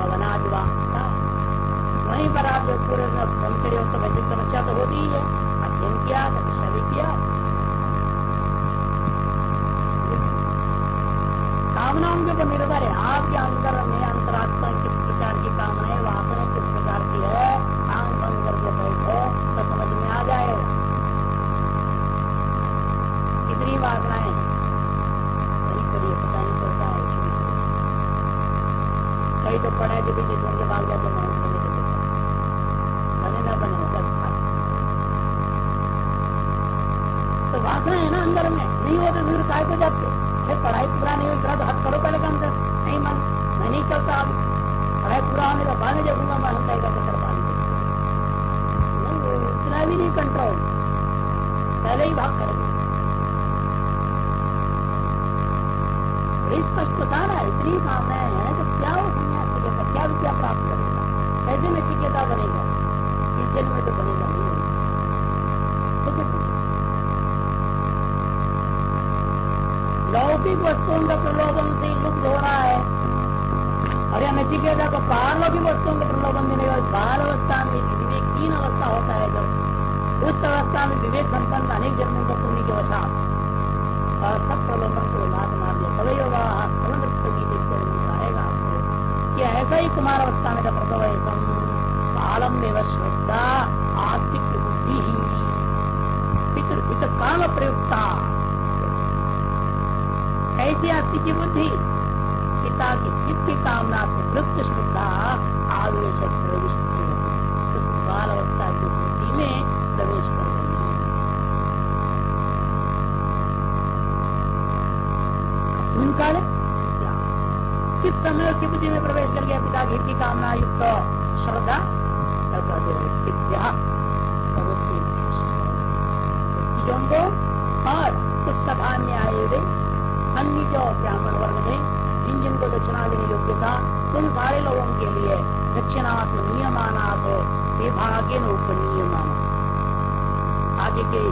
वनादिवा वहीं पर आप जो पूरे ब्रह्मचर्य तो वैसे समस्या तो होती ही है। अध्ययन किया, तपस्या भी किया। कामनाओं के ऊपर निर्भर है आपके अंदर में ऐसा कुमार अवस्था में जब प्रसव है कालम में श्रद्धा आस्तिक बुद्धि ही पितर काल प्रयुक्ता ऐसी आस्तिक की बुद्धि पिता की चित्त की कामना से वृत्त श्रद्धा आवेश उस बाल अवस्था की स्थिति में प्रवेश कर गई काल? किस समय उसकी बुद्धि में पिता की की कामना युक्त श्रद्धा को और उस सभा में आए हुए अन्य जो ब्राह्मण वर्ग में जिन जिनको दक्षिणा देने योग्य था उन सारे लोगों के लिए दक्षिणात्म नियमाना तो विभागे उपनियमाना आगे के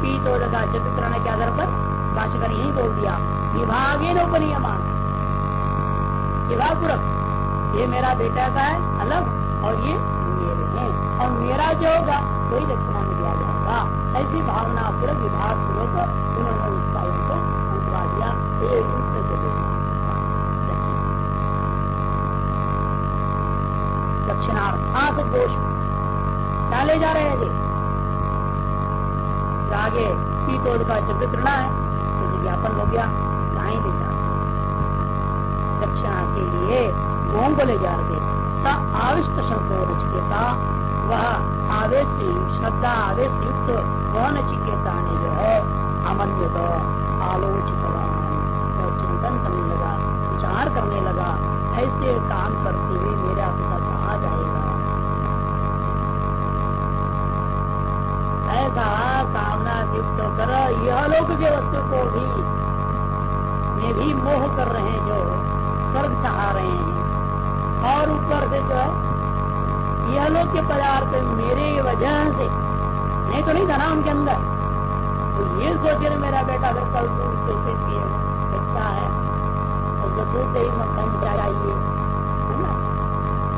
पीत पीतोदका चित्रण के आधार पर भाषकर यही बोल दिया विभागे उपनियमान विभागपूर्वक ये मेरा बेटा का है अलग और ये को ले जा रहे स आविष्ट शब्द नचिकेता वह आवेश, श्रद्धा आवेश युक्त वह नचिकेता ने जो है अमन्य आलोचित के पदार्थ मेरे वजह से। नहीं तो नहीं था ना उनके अंदर। तो ये सोच मेरा बेटा, अगर कल दूध कैसे पिए अच्छा है तो दूध दही मक्खन चाहिए है ना?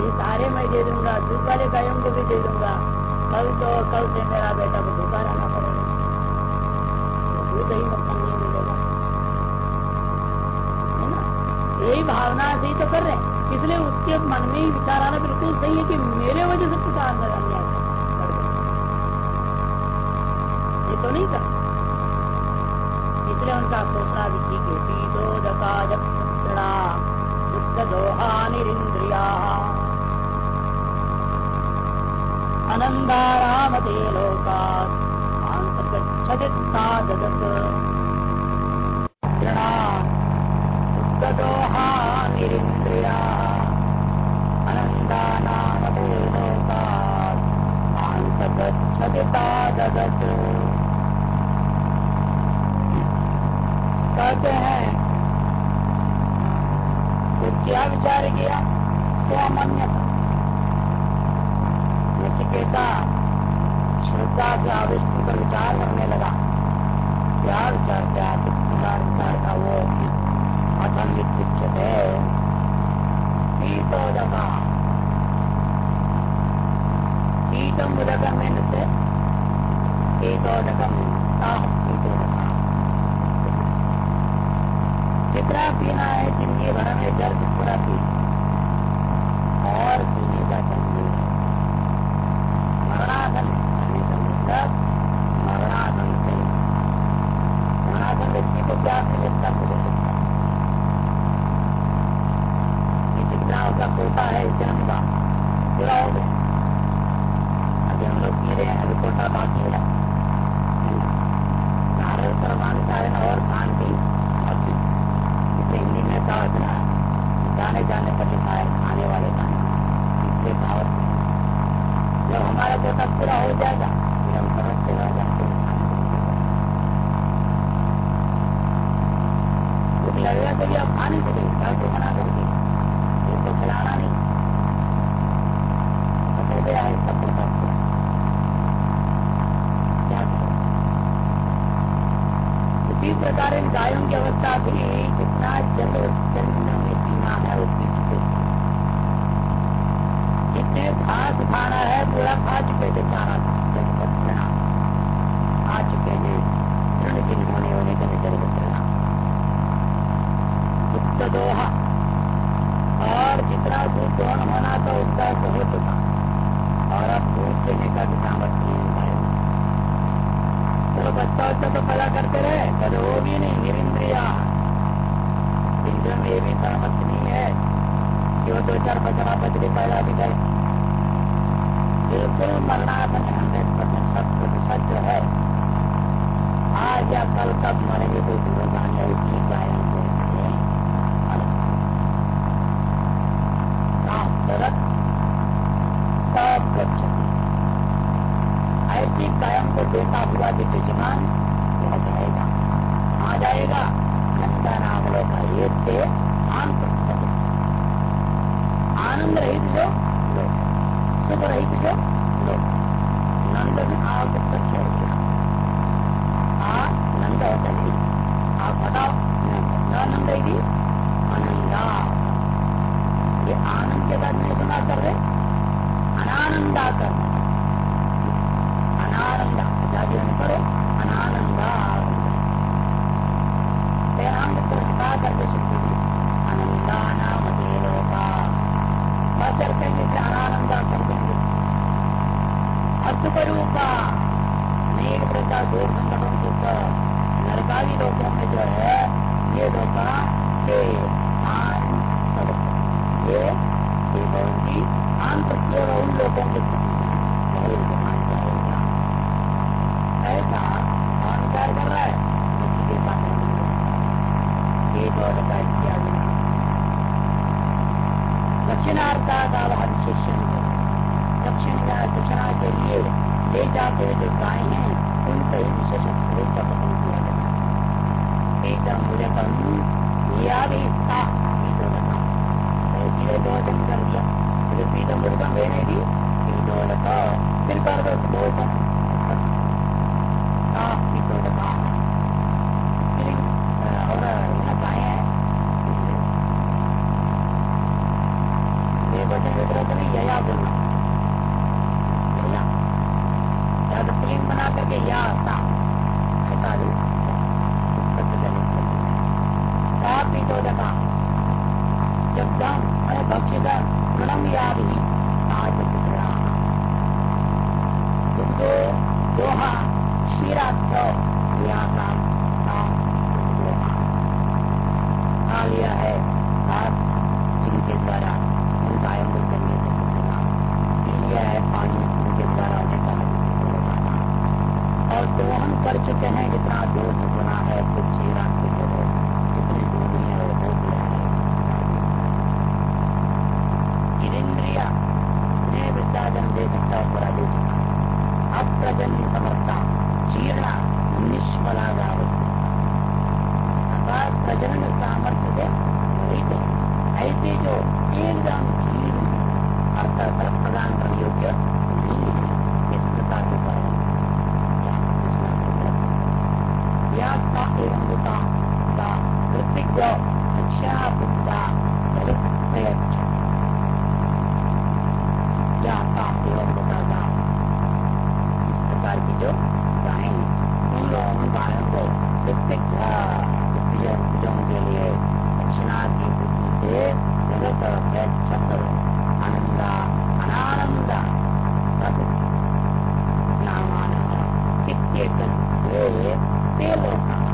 ये सारे मैं दे दूँगा, दूध वाले गायों को भी दे दूँगा। कल तो कल से मेरा बेटा को भूखा रहना पड़ेगा। तो दूध दही मक्खन नहीं मिलेगा। है ना? यही भावना से ही तो कर रहे हैं। इसलिए उसके मन में ही विचार आना बिल्कुल सही है कि मेरे वजह से कुछ आंदोलन ये तो नहीं कर लगेगा तो भी आप खाने के लिए घर को बना करके इसको खिलाना नहीं। हो गया है सब क्या इसी प्रकार इन गायों की अवस्था भी जितना जल जन्म में पीना है, उसकी जितने घास खाना है, पूरा खा चुके थे। चारा दोहा। और जितना दूध दोहन होना था उसका हो चुका और अब दूध देने का भी सामर्थ्य नहीं चलो बच्चा बच्चा तो पैदा करते रहे, पर वो भी नहीं, निरिंद्रिया। इंद्र में भी सामर्थ्य नहीं है कि वो दो चार बचरा बचरे पैदा भी करे। बिल्कुल मरना मरणासन हंड्रेड परसेंट शत प्रतिशत जो है। आज या कल तक मरेंगे, कोई भरोसा नहीं उसकी गायन देता हुआ जो यजमान वह जाएगा आ जाएगा नंदा नाम लोग ये आनंद आनंद रहित जो लोग सुख रहित जो लोग नंद में आप सच्चा गया नंद होता नहीं आप बताओ नंद ही आनंदा ये आनंद के बाद नहीं सुना कर रहे अनानंदा कर wobbly. फेल होगा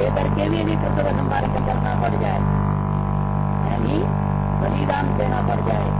लेकर के लिए भी तो यदि कर्तव्य संभाल के पड़ जाए। यानी बलिदान देना पड़ जाए।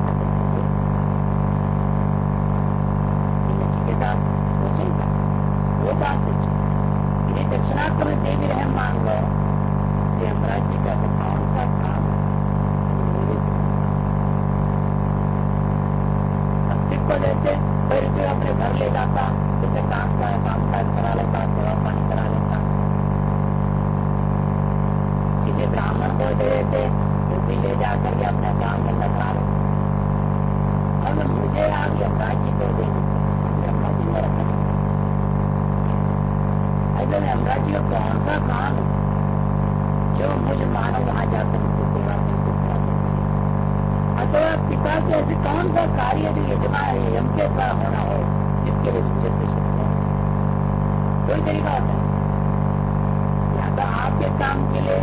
काम के लिए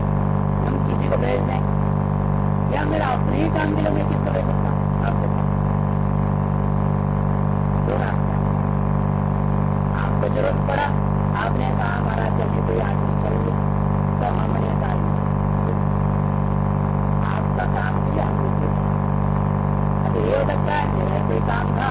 हम किसी को भेज दें या मेरा अपने ही काम के लिए मैं किसको भेज सकता हूँ आपके पास आपको ज़रूरत पड़ा आपने कहा हमारा चलिए कोई आदमी चलिए तो हमने कहा आपका काम किया लिए अभी ये हो सकता है कोई काम था।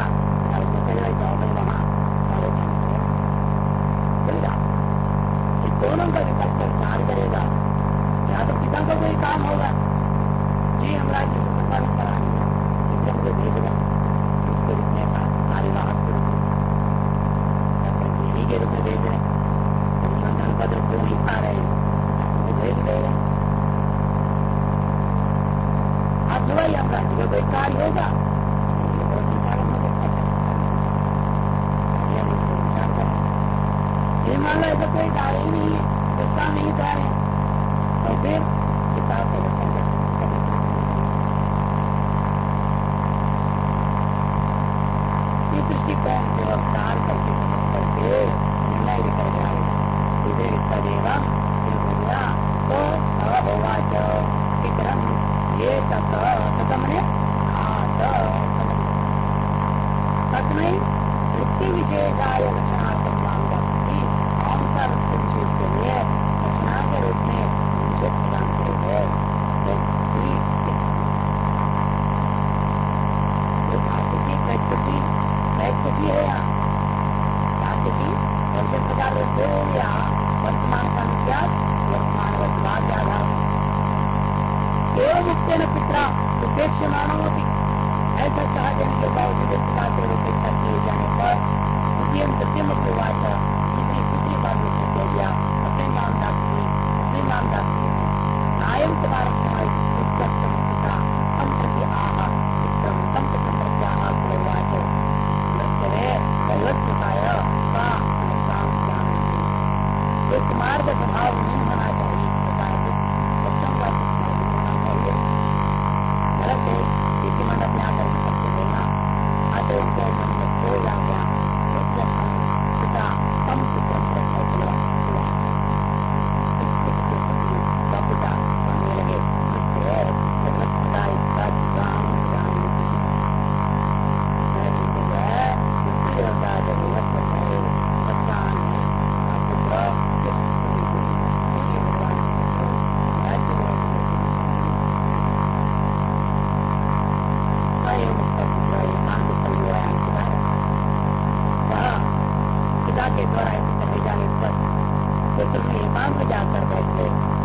करके में जाकर बैठे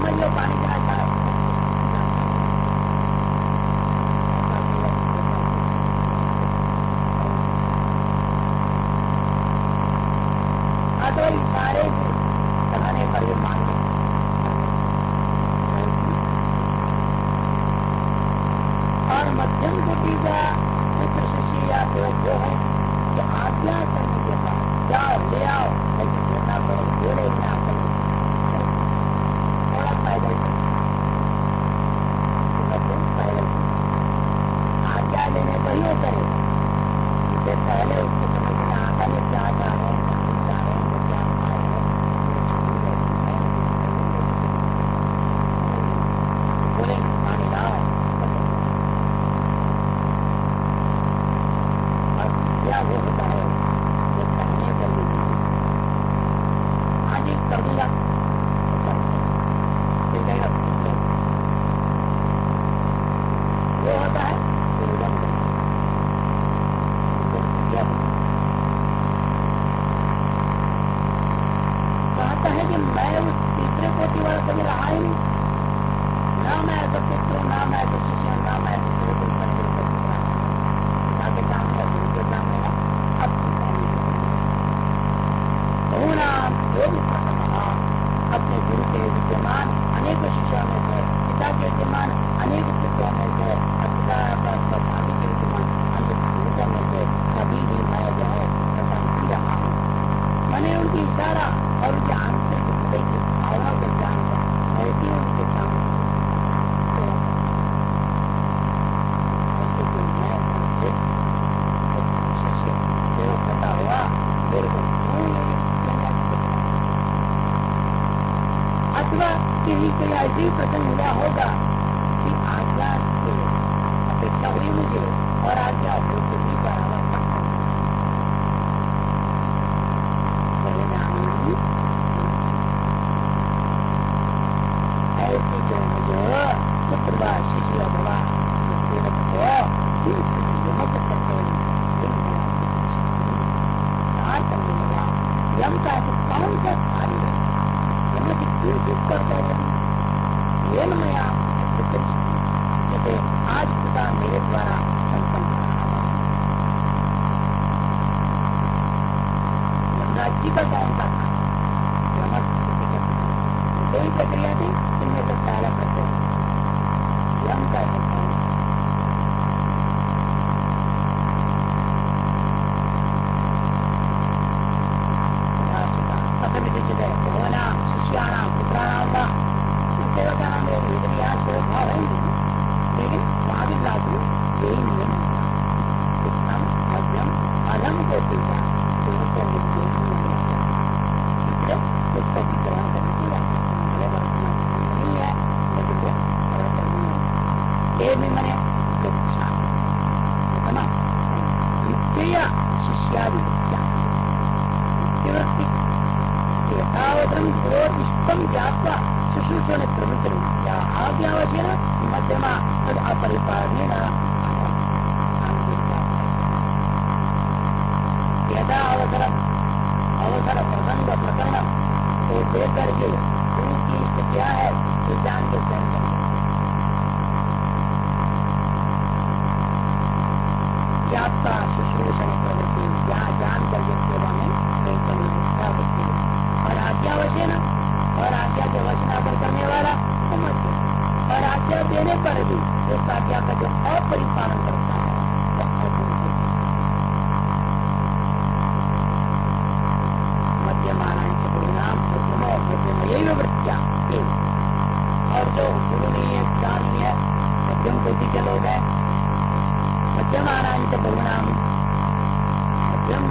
amanhã vai. अपने गुरु के विद्यमान अनेक शिष्यों में से, पिता के विद्यमान अनेक शिष्यों में से अस्पताल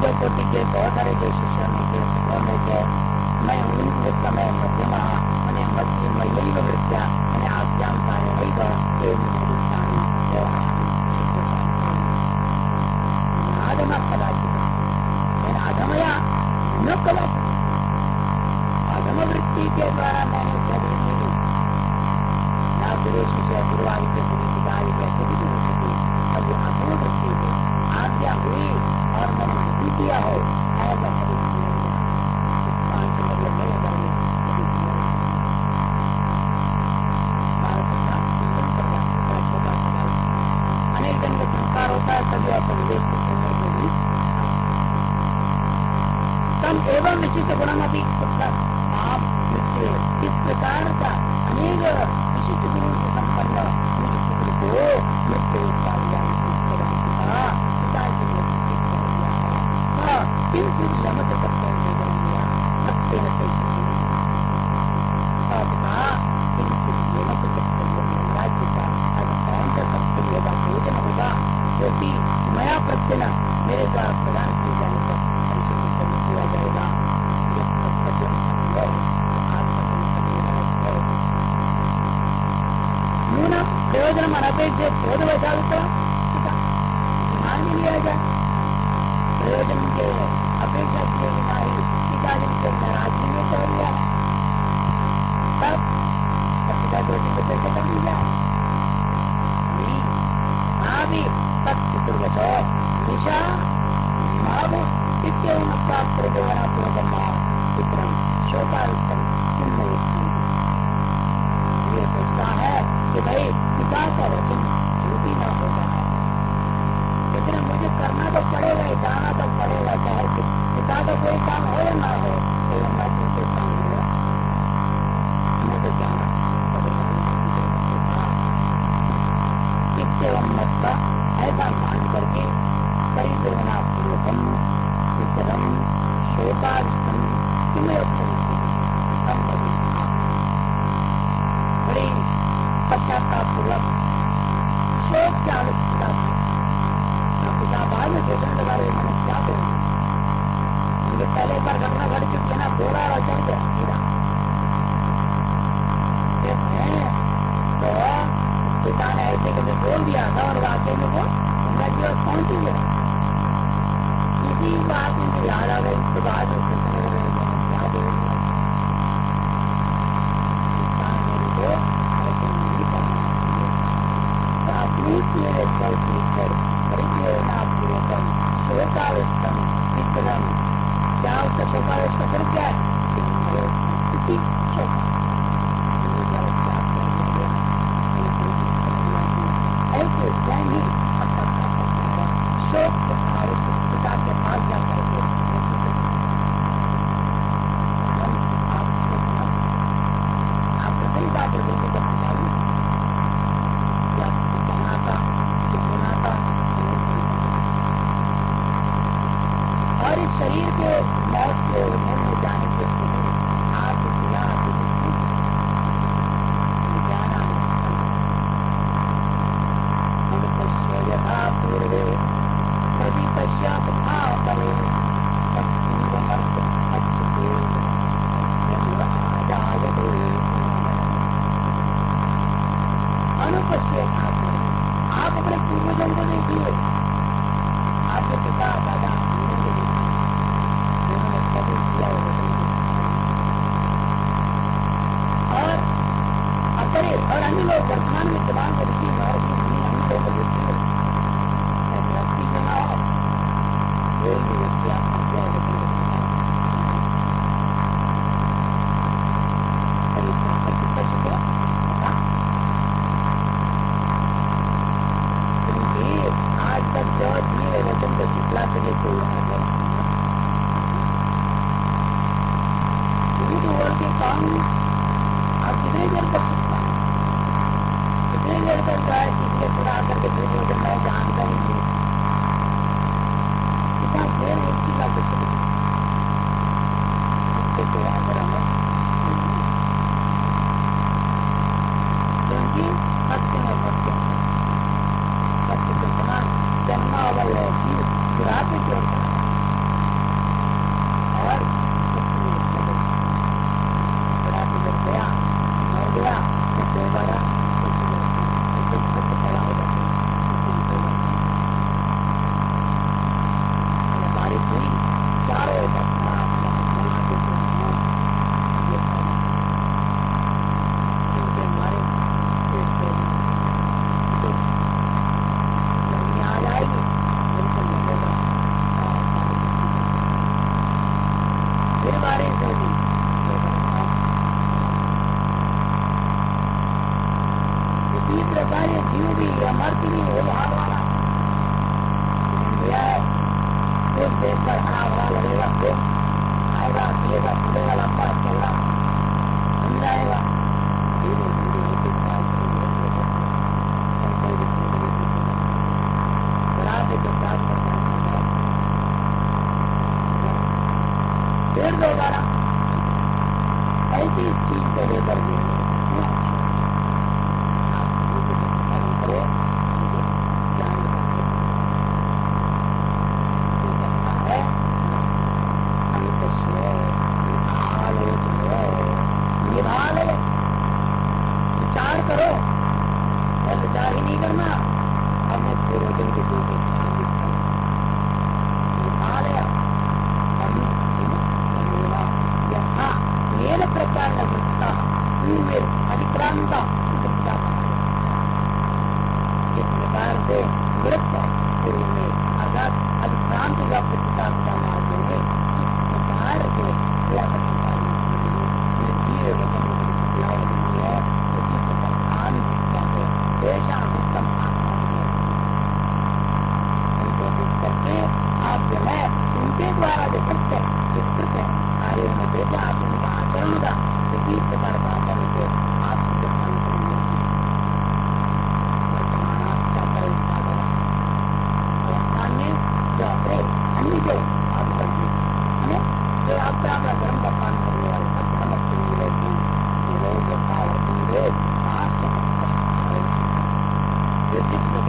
जो कोटि के बहुत सारे जो शिष्य ने जो शिष्यों ने के मैं उन समय मध्यम मैंने मध्य मई वृत्या मैंने आज्ञान कार्य वही तो कदाचित मैंने आगमया न कदाचित आगम वृत्ति के द्वारा मैं विक्रम क्या उसका शोकावेश का फिर क्या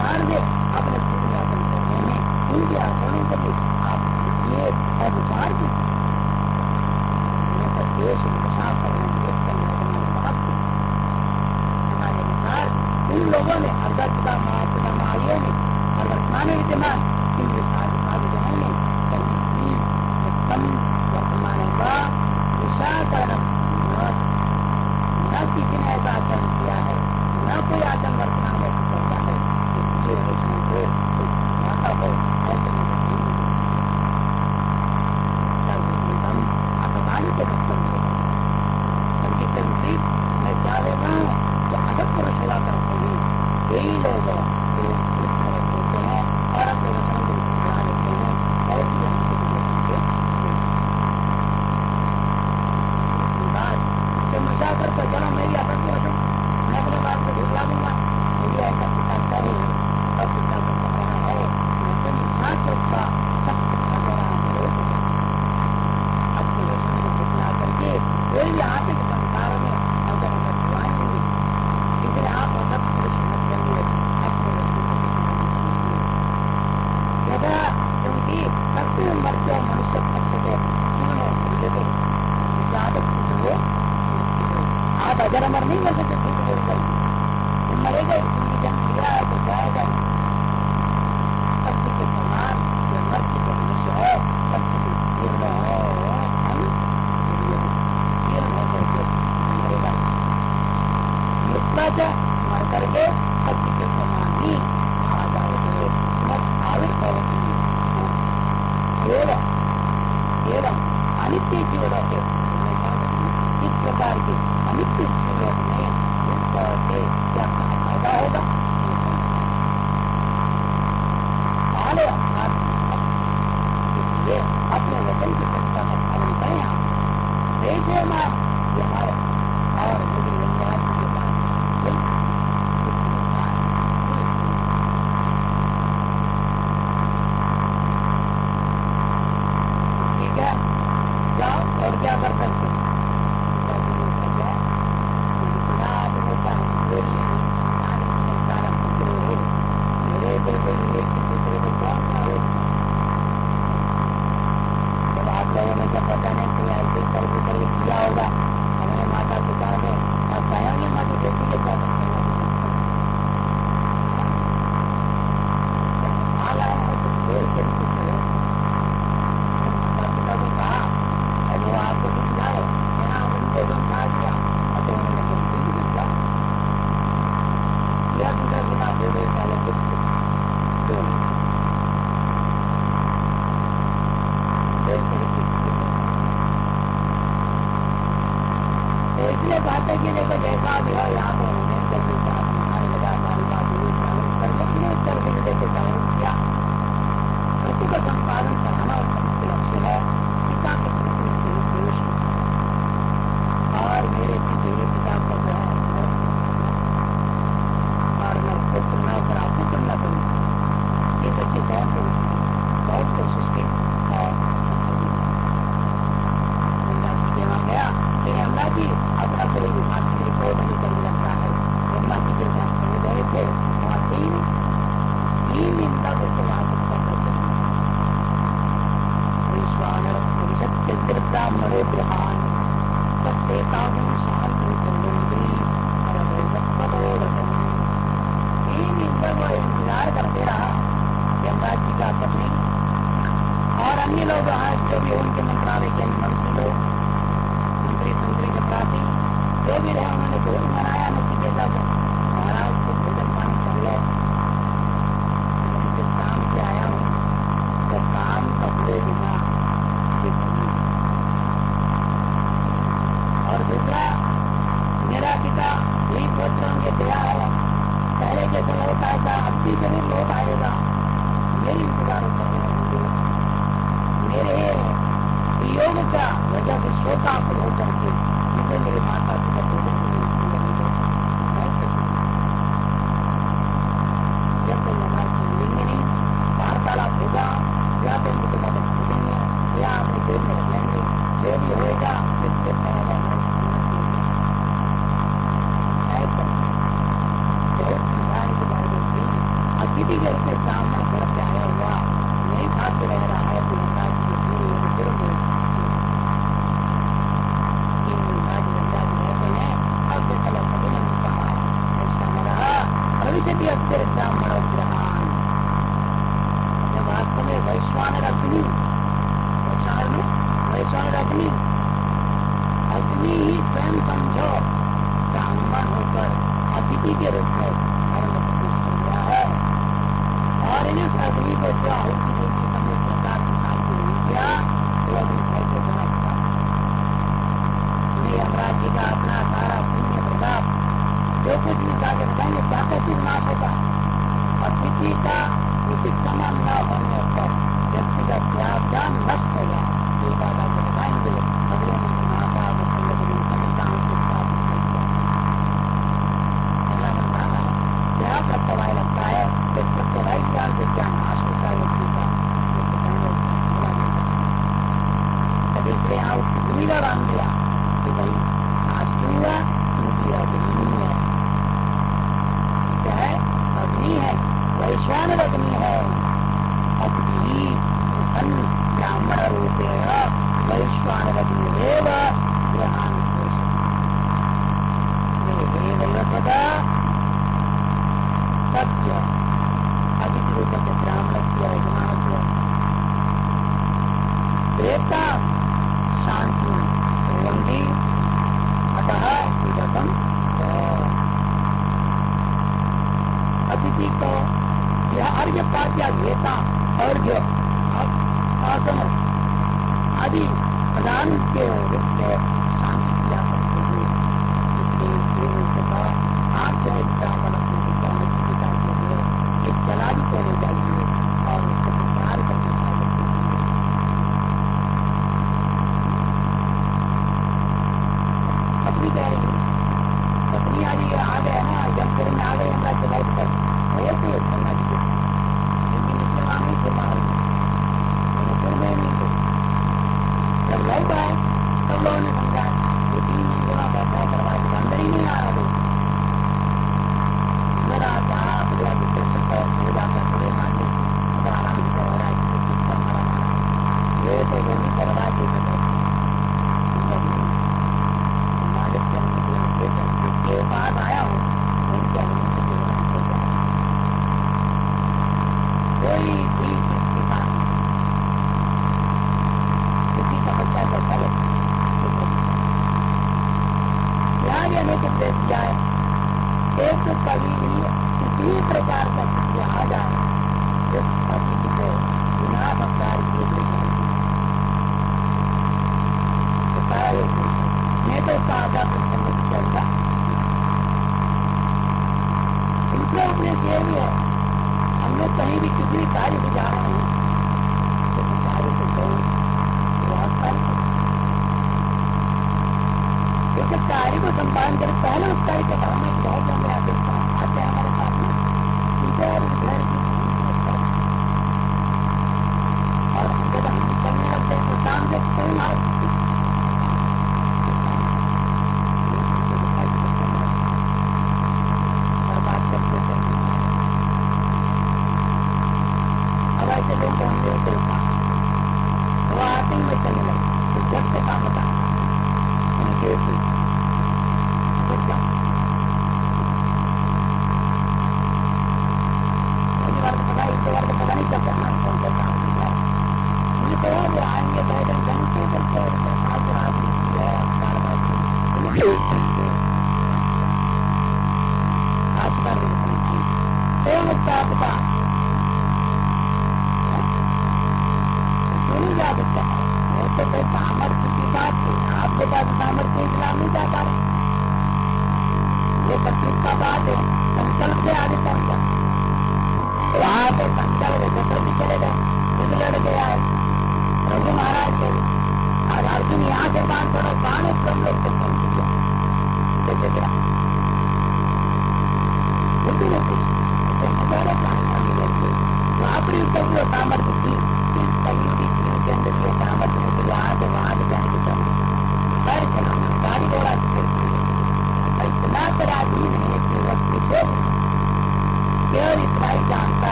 मार दे अपने उनके आचरणों पर भी आप ये और की देश दशा हमारे अनुसार उन लोगों ने अर्थात पिता महात्मा महालियों ने और वर्तमान विद्यमान भी मेरे लोग आएगा मेरी इंतज़ार करेगा मेरे योग का वजह से श्रोता को होकर के जिसे मेरे माता